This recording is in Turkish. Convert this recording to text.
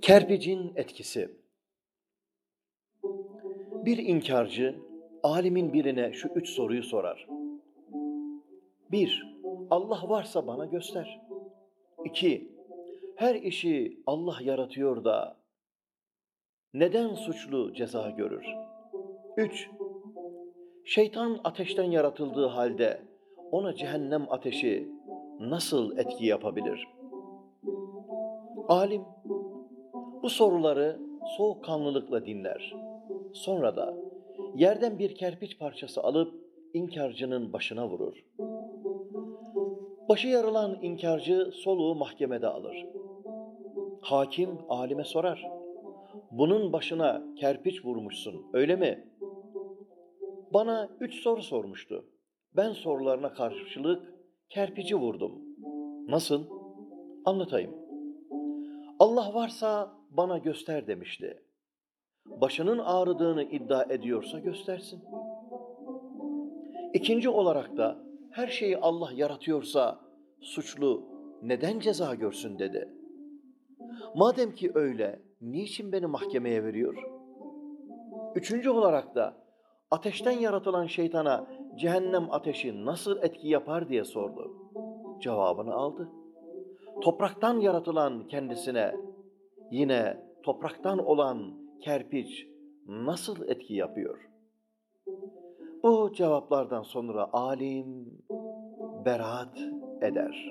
Kerpicin etkisi Bir inkarcı alimin birine şu üç soruyu sorar. Bir, Allah varsa bana göster. İki, her işi Allah yaratıyor da neden suçlu ceza görür? Üç, şeytan ateşten yaratıldığı halde ona cehennem ateşi nasıl etki yapabilir? Alim bu soruları soğukkanlılıkla dinler. Sonra da yerden bir kerpiç parçası alıp inkarcının başına vurur. Başı yarılan inkarcı soluğu mahkemede alır. Hakim alime sorar. Bunun başına kerpiç vurmuşsun, öyle mi? Bana üç soru sormuştu. Ben sorularına karşılık kerpici vurdum. Nasıl? Anlatayım. Allah varsa bana göster demişti. Başının ağrıdığını iddia ediyorsa göstersin. İkinci olarak da her şeyi Allah yaratıyorsa suçlu neden ceza görsün dedi. Madem ki öyle, niçin beni mahkemeye veriyor? Üçüncü olarak da ateşten yaratılan şeytana cehennem ateşi nasıl etki yapar diye sordu. Cevabını aldı. Topraktan yaratılan kendisine yine topraktan olan kerpiç nasıl etki yapıyor? Bu cevaplardan sonra alim beraat eder.